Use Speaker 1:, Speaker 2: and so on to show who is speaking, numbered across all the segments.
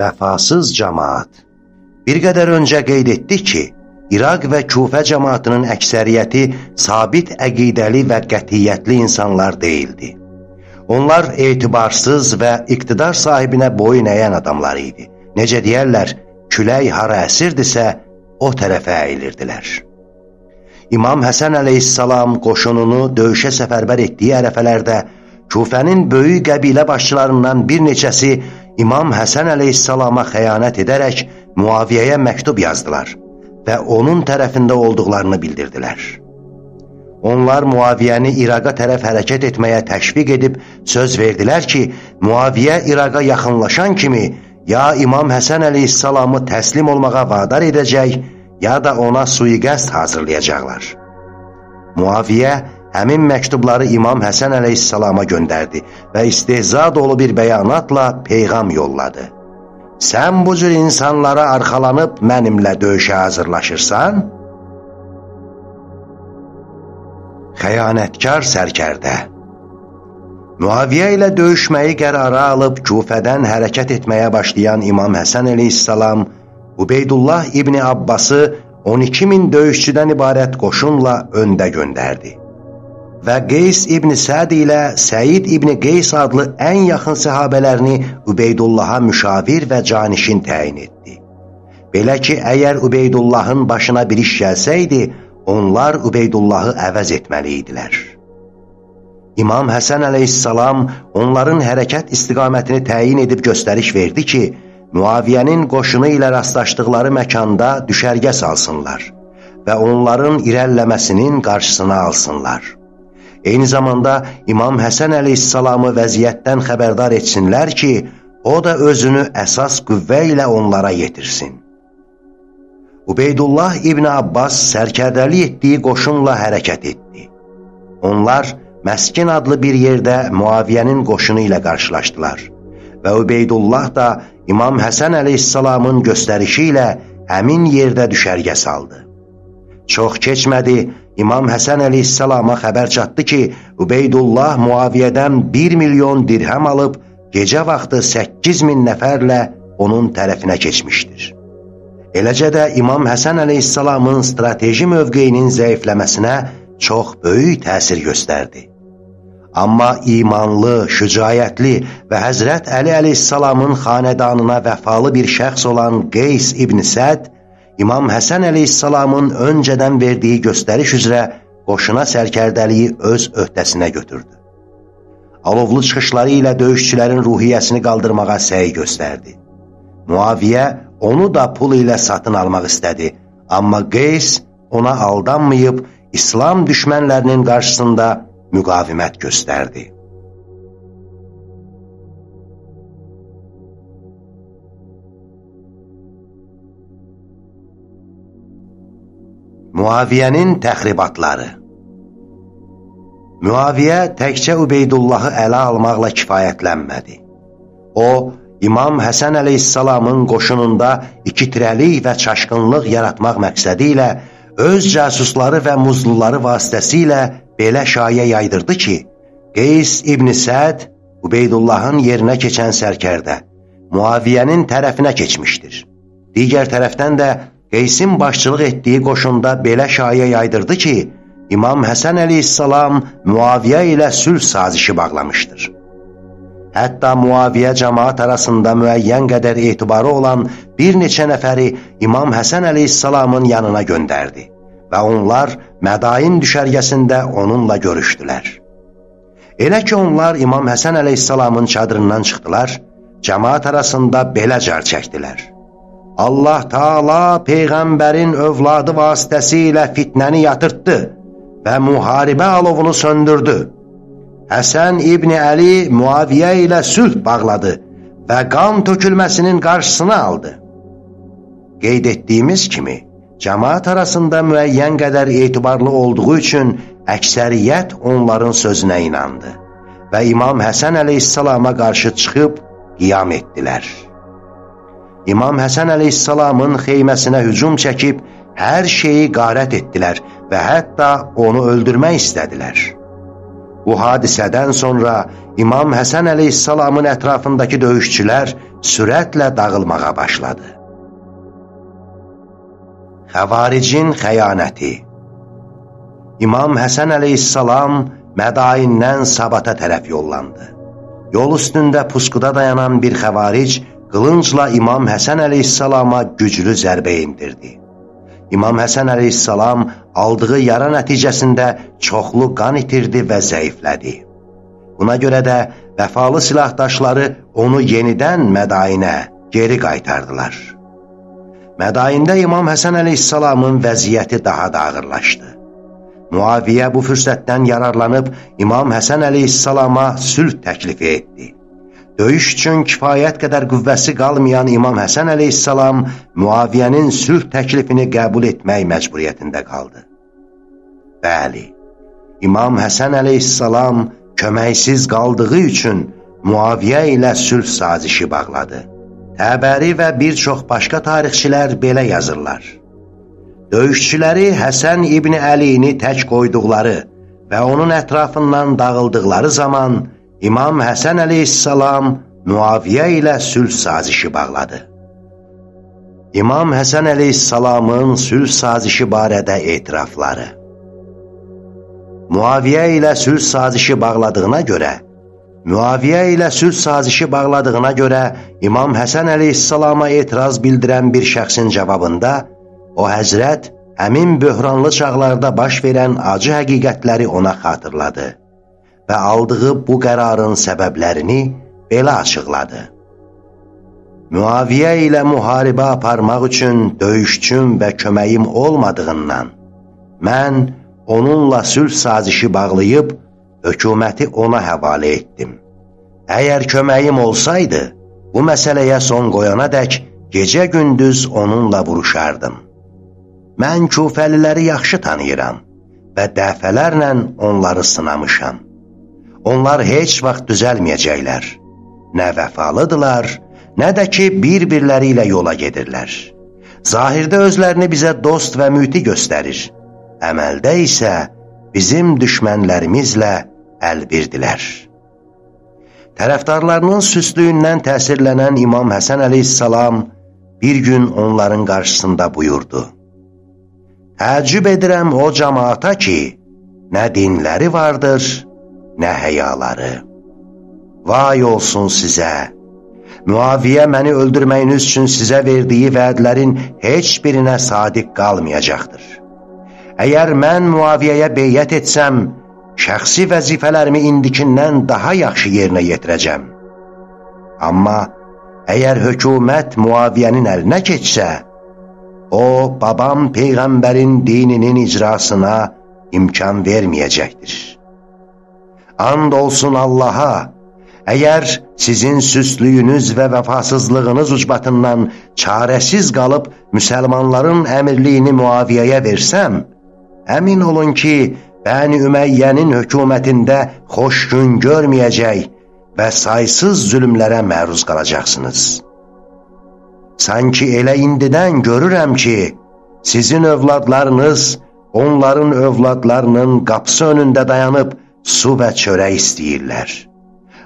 Speaker 1: vəfasız cəmaat. Bir qədər öncə qeyd etdik ki, İraq və Kufə cəmaatının əksəriyyəti sabit əqidəli və qətiyyətli insanlar deyildi. Onlar etibarsız və iqtidar sahibinə boyun əyən adamlar idi. Necə deyərlər, külək hara əsirdisə, o tərəfə əyilirdilər. İmam Həsən əleyhissalam qoşununu döyüşə səfərbər etdiyi ərəfələrdə Kufənin böyük qəbilə başçılarından bir neçəsi İmam Həsən əleyhissalama xəyanət edərək Muaviyyəyə məktub yazdılar və onun tərəfində olduqlarını bildirdilər. Onlar Muaviyyəni İraqa tərəf hərəkət etməyə təşviq edib söz verdilər ki, Muaviyyə İraqa yaxınlaşan kimi ya İmam Həsən əleyhissalamı təslim olmağa vadar edəcək, ya da ona suiqəst hazırlayacaqlar. Muaviyyə həmin məktubları İmam Həsən əleyhissalama göndərdi və istehza dolu bir bəyanatla peyğam yolladı. Sən bu cür insanlara arxalanıb mənimlə döyüşə hazırlaşırsan? Xəyanətkar sərkərdə Muaviyyə ilə döyüşməyi qərara alıb Kufədən hərəkət etməyə başlayan İmam Həsən əleyhissalam Ubeydullah İbni Abbası 12 min döyüşçüdən ibarət qoşunla öndə göndərdi və Qeys İbn Səd ilə Səid İbn Qeys adlı ən yaxın səhabələrini Ubeydullaha müşavir və canişin təyin etdi. Belə ki, əgər Ubeydullahın başına bir iş gəlsəydi, onlar Ubeydullahı əvəz etməli idilər. İmam Həsən əleyhissalam onların hərəkət istiqamətini təyin edib göstəriş verdi ki, Muaviyyənin qoşunu ilə rastlaşdıqları məkanda düşərgə salsınlar və onların irəlləməsinin qarşısına alsınlar. Eyni zamanda İmam Həsən əleyhissalamı vəziyyətdən xəbərdar etsinlər ki, o da özünü əsas qüvvə ilə onlara yetirsin. Ubeydullah İbni Abbas sərkərdəli etdiyi qoşunla hərəkət etdi. Onlar Məskin adlı bir yerdə Muaviyyənin qoşunu ilə qarşılaşdılar və Ubeydullah da İmam Həsən əleyhissalamın göstərişi ilə həmin yerdə düşərgə saldı. Çox keçmədi, İmam Həsən əleyhissalama xəbər çatdı ki, Ubeydullah Muaviyyədən 1 milyon dirhəm alıb, gecə vaxtı 8 min nəfərlə onun tərəfinə keçmişdir. Eləcə də İmam Həsən əleyhissalamın strateji mövqeyinin zəifləməsinə çox böyük təsir göstərdi. Amma imanlı, şücayətli və Həzrət Əli əleyhissalamın xanədanına vəfalı bir şəxs olan Qeys İbn Səd İmam Həsən əleyhissalamın öncədən verdiyi göstəriş üzrə qoşuna sərkərdəliyi öz öhdəsinə götürdü. Alovlu çıxışları ilə döyüşçülərin ruhiyyəsini qaldırmağa səy göstərdi. Muaviyyə onu da pul ilə satın almaq istədi, amma Qeys ona aldanmayıb İslam düşmənlərinin qarşısında müqavimət göstərdi. Muaviyyənin təxribatları Müaviyə təkcə Ubeydullahı ələ almaqla kifayətlənmədi. O, İmam Həsən əleyhissalamın qoşununda ikitirəlik və çaşqınlıq yaratmaq məqsədi ilə öz casusları və muzluları vasitəsilə belə şayə yaydırdı ki, Qeys İbn Səd Ubeydullahın yerinə keçən sərkərdə Muaviyyənin tərəfinə keçmişdir. Digər tərəfdən də Qeysin başçılıq etdiyi qoşunda belə şayə yaydırdı ki, İmam Həsən əleyhissalam Muaviyyə ilə sülh sazişi bağlamışdır. Hətta Muaviyyə cəmaat arasında müəyyən qədər etibarı olan bir neçə nəfəri İmam Həsən əleyhissalamın yanına göndərdi və onlar Mədain düşərgəsində onunla görüşdülər. Elə ki, onlar İmam Həsən əleyhissalamın çadırından çıxdılar, cəmaat arasında belə car çəkdilər. Allah Taala peyğəmbərin övladı vasitəsilə fitnəni yatırtdı və müharibə alovunu söndürdü. Həsən İbni Əli Muaviyyə ilə sülh bağladı və qan tökülməsinin qarşısını aldı. Qeyd etdiyimiz kimi, cəmaat arasında müəyyən qədər etibarlı olduğu üçün əksəriyyət onların sözünə inandı və İmam Həsən əleyhissalama qarşı çıxıb qiyam etdilər. İmam Həsən əleyhissalamın xeyməsinə hücum çəkib, hər şeyi qarət etdilər və hətta onu öldürmək istədilər. Bu hadisədən sonra İmam Həsən əleyhissalamın ətrafındakı döyüşçülər sürətlə dağılmağa başladı. Xəvaricin xəyanəti İmam Həsən əleyhissalam Mədayindən Sabata tərəf yollandı. Yol üstündə puskuda dayanan bir xəvaric qılıncla İmam Həsən əleyhissalama güclü zərbə indirdi. İmam Həsən əleyhissalam aldığı yara nəticəsində çoxlu qan itirdi və zəiflədi. Buna görə də vəfalı silahdaşları onu yenidən Mədayinə geri qaytardılar. Mədayində İmam Həsən əleyhissalamın vəziyyəti daha da ağırlaşdı. Muaviyyə bu fürsətdən yararlanıb İmam Həsən əleyhissalama sülh təklifi etdi. Döyüş üçün kifayət qədər qüvvəsi qalmayan İmam Həsən əleyhissalam Muaviyyənin sülh təklifini qəbul etmək məcburiyyətində qaldı. Bəli, İmam Həsən əleyhissalam köməksiz qaldığı üçün Muaviyyə ilə sülh sazişi bağladı. Təbəri və bir çox başqa tarixçilər belə yazırlar. Döyüşçüləri Həsən İbni Əlini tək qoyduqları və onun ətrafından dağıldıqları zaman İmam Həsən əleyhissalam Muaviyyə ilə sülh sazişi bağladı. İmam Həsən əleyhissalamın sülh sazişi barədə etirafları Muaviyyə ilə sülh sazişi bağladığına görə, Muaviyyə ilə sülh sazişi bağladığına görə İmam Həsən əleyhissalama etiraz bildirən bir şəxsin cavabında o həzrət həmin böhranlı çağlarda baş verən acı həqiqətləri ona xatırladı və aldığı bu qərarın səbəblərini belə açıqladı. Müaviyyə ilə müharibə aparmaq üçün döyüşçüm və köməyim olmadığından, mən onunla sülh sazişi bağlayıb, hökuməti ona həvalə etdim. Əgər köməyim olsaydı, bu məsələyə son qoyana dək gecə-gündüz onunla vuruşardım. Mən küfəliləri yaxşı tanıyıram və dəfələrlə onları sınamışam. Onlar heç vaxt düzəlməyəcəklər. Nə vəfalıdırlar, nə də ki, bir-birləri ilə yola gedirlər. Zahirdə özlərini bizə dost və müti göstərir. Əməldə isə bizim düşmənlərimizlə əlbirdilər. Tərəfdarlarının süslüyündən təsirlənən İmam Həsən əleyhissalam bir gün onların qarşısında buyurdu. Təəccüb edirəm o cəmaata ki, nə dinləri vardır, nə həyaları. Vay olsun sizə! Müaviyyə məni öldürməyiniz üçün sizə verdiyi vədlərin heç birinə sadiq qalmayacaqdır. Əgər mən Muaviyyəyə beyyət etsəm, şəxsi vəzifələrimi indikindən daha yaxşı yerinə yetirəcəm. Amma əgər hökumət Muaviyyənin əlinə keçsə, o, babam Peyğəmbərin dininin icrasına imkan verməyəcəkdir. And olsun Allaha, əgər sizin süslüyünüz və vəfasızlığınız ucbatından çarəsiz qalıb müsəlmanların əmirliyini müaviyyəyə versəm, əmin olun ki, Bəni Üməyyənin hökumətində xoş gün görməyəcək və saysız zülümlərə məruz qalacaqsınız. Sanki elə indidən görürəm ki, sizin övladlarınız onların övladlarının qapısı önündə dayanıb su və çörək istəyirlər.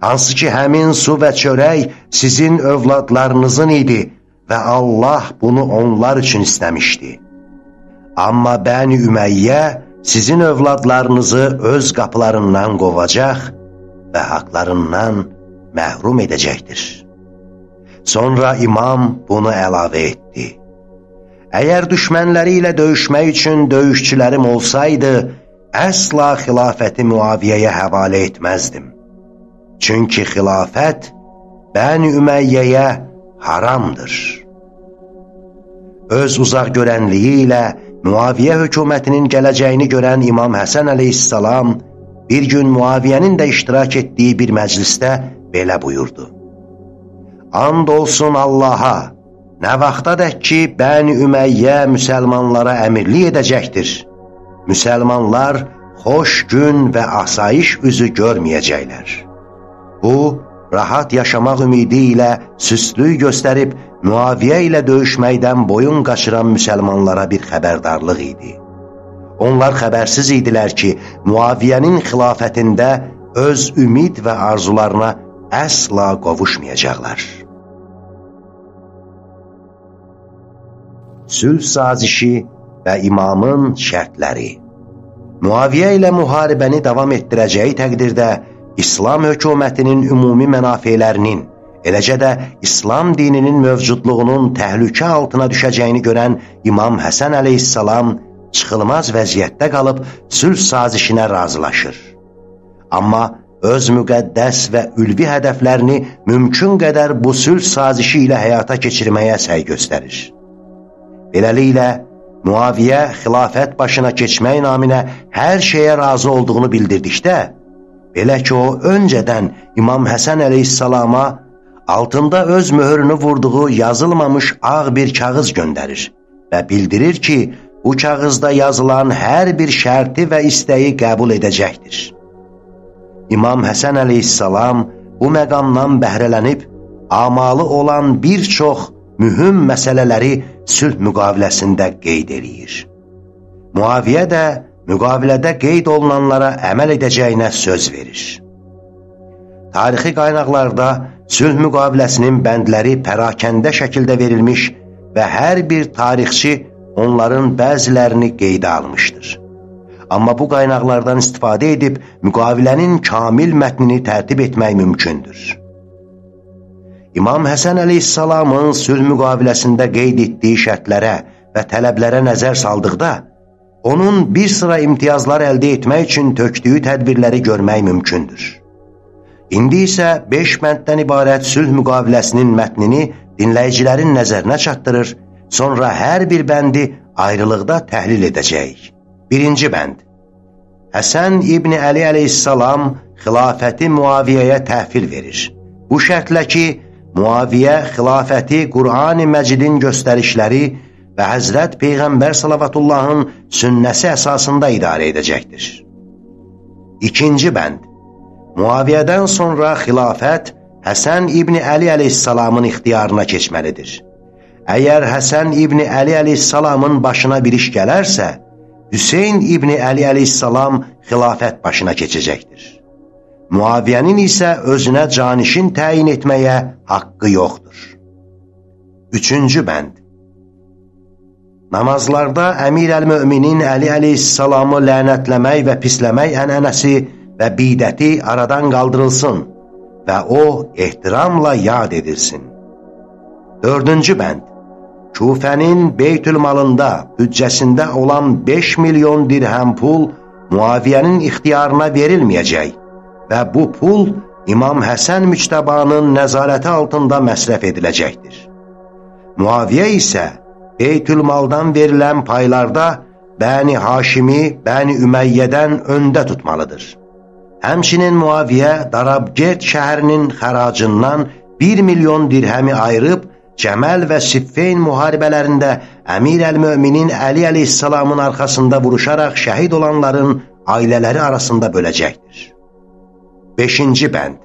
Speaker 1: Hansı ki, həmin su və çörək sizin övladlarınızın idi və Allah bunu onlar üçün istəmişdi. Amma Bəni Üməyyə sizin övladlarınızı öz qapılarından qovacaq və haqlarından məhrum edəcəkdir. Sonra imam bunu əlavə etdi. Əgər düşmənləri ilə döyüşmək üçün döyüşçülərim olsaydı, əsla xilafəti Muaviyyəyə həvalə etməzdim. Çünki xilafət Bəni Üməyyəyə haramdır. Öz uzaq görənliyi ilə Muaviyyə hökumətinin gələcəyini görən İmam Həsən əleyhissalam bir gün Muaviyyənin də iştirak etdiyi bir məclisdə belə buyurdu. And olsun Allaha, nə vaxtadək ki, Bəni Üməyyə müsəlmanlara əmirlik edəcəkdir müsəlmanlar xoş gün və asayiş üzü görməyəcəklər. Bu, rahat yaşamaq ümidi ilə süslük göstərib müaviyyə ilə döyüşməkdən boyun qaçıran müsəlmanlara bir xəbərdarlıq idi. Onlar xəbərsiz idilər ki, Muaviyyənin xilafətində öz ümid və arzularına əsla qovuşmayacaqlar. Sülh sazişi və imamın şərtləri Muaviyyə ilə müharibəni davam etdirəcəyi təqdirdə İslam hökumətinin ümumi mənafelərinin, eləcə də İslam dininin mövcudluğunun təhlükə altına düşəcəyini görən İmam Həsən əleyhissalam çıxılmaz vəziyyətdə qalıb sülh sazişinə razılaşır. Amma öz müqəddəs və ülvi hədəflərini mümkün qədər bu sülh sazişi ilə həyata keçirməyə səy göstərir. Beləliklə, Muaviyə xilafət başına keçmək naminə hər şeyə razı olduğunu bildirdikdə, belə ki, o öncədən İmam Həsən əleyhissalama altında öz möhürünü vurduğu yazılmamış ağ bir kağız göndərir və bildirir ki, bu kağızda yazılan hər bir şərti və istəyi qəbul edəcəkdir. İmam Həsən əleyhissalam bu məqamdan bəhrələnib, amalı olan bir çox mühüm məsələləri sülh müqaviləsində qeyd eləyir. Muaviyə də müqavilədə qeyd olunanlara əməl edəcəyinə söz verir. Tarixi qaynaqlarda sülh müqaviləsinin bəndləri pərakəndə şəkildə verilmiş və hər bir tarixçi onların bəzilərini qeydə almışdır. Amma bu qaynaqlardan istifadə edib müqavilənin kamil mətnini tərtib etmək mümkündür. İmam Həsən əleyhissalamın sülh müqaviləsində qeyd etdiyi şərtlərə və tələblərə nəzər saldıqda, onun bir sıra imtiyazlar əldə etmək üçün tökdüyü tədbirləri görmək mümkündür. İndi isə 5 bənddən ibarət sülh müqaviləsinin mətnini dinləyicilərin nəzərinə çatdırır, sonra hər bir bəndi ayrılıqda təhlil edəcəyik. Birinci bənd Həsən İbni Əli əleyhissalam xilafəti Muaviyyəyə təhvil verir. Bu şərtlə ki, Muaviyə xilafəti Qur'an-ı Məcidin göstərişləri və Həzrət Peyğəmbər salavatullahın sünnəsi əsasında idarə edəcəkdir. İkinci bənd Muaviyyədən sonra xilafət Həsən İbni Əli əleyhissalamın ixtiyarına keçməlidir. Əgər Həsən İbni Əli əleyhissalamın başına bir iş gələrsə, Hüseyn İbni Əli əleyhissalam xilafət başına keçəcəkdir. Muaviyyənin isə özünə canişin təyin etməyə haqqı yoxdur. Üçüncü bənd Namazlarda əmir əl-müminin Əli əleyhissalamı lənətləmək və pisləmək ənənəsi və bidəti aradan qaldırılsın və o ehtiramla yad edilsin. Dördüncü bənd Kufənin Beytül malında büccəsində olan 5 milyon dirhəm pul Muaviyyənin ixtiyarına verilməyəcək və bu pul İmam Həsən Müctəbanın nəzarəti altında məsrəf ediləcəkdir. Muaviyə isə Beytülmaldan verilən paylarda Bəni Haşimi, Bəni Üməyyədən öndə tutmalıdır. Həmçinin Muaviyə Darabgert şəhərinin xəracından 1 milyon dirhəmi ayırıb, Cəməl və Siffeyn müharibələrində Əmir əl-Möminin Əli əleyhissalamın arxasında vuruşaraq şəhid olanların ailələri arasında böləcəkdir. Beşinci bənd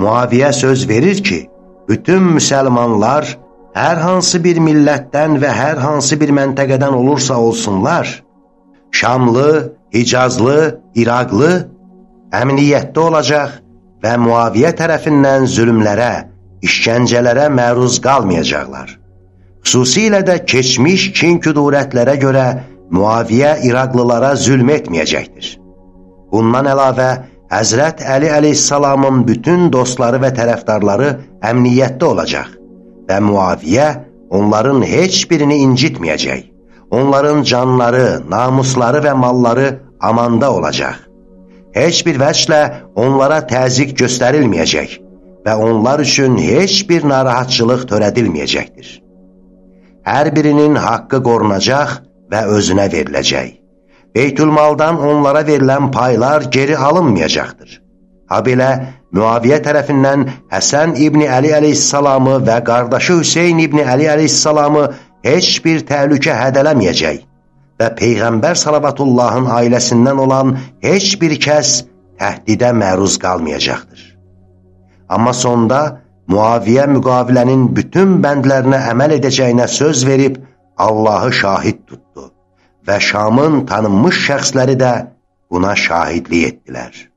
Speaker 1: Muaviyə söz verir ki, bütün müsəlmanlar hər hansı bir millətdən və hər hansı bir məntəqədən olursa olsunlar, Şamlı, Hicazlı, İraqlı əmniyyətdə olacaq və Muaviyə tərəfindən zülümlərə, işgəncələrə məruz qalmayacaqlar. Xüsusilə də keçmiş kin küdurətlərə görə Muaviyə İraqlılara zülm etməyəcəkdir. Bundan əlavə, Həzrət Əli əleyhissalamın bütün dostları və tərəfdarları əmniyyətdə olacaq və Muaviyə onların heç birini incitməyəcək. Onların canları, namusları və malları amanda olacaq. Heç bir vəclə onlara təzik göstərilməyəcək və onlar üçün heç bir narahatçılıq törədilməyəcəkdir. Hər birinin haqqı qorunacaq və özünə veriləcək. Beytülmaldan onlara verilən paylar geri alınmayacaqdır. Ha belə, Müaviyə tərəfindən Həsən İbni Əli əleyhissalamı və qardaşı Hüseyin İbni Əli əleyhissalamı heç bir təhlükə hədələməyəcək və Peyğəmbər salavatullahın ailəsindən olan heç bir kəs təhdidə məruz qalmayacaqdır. Amma sonda Muaviyə müqavilənin bütün bəndlərinə əməl edəcəyinə söz verib Allahı şahid tutdu və Şamın tanınmış şəxsləri də buna şahidlik etdilər.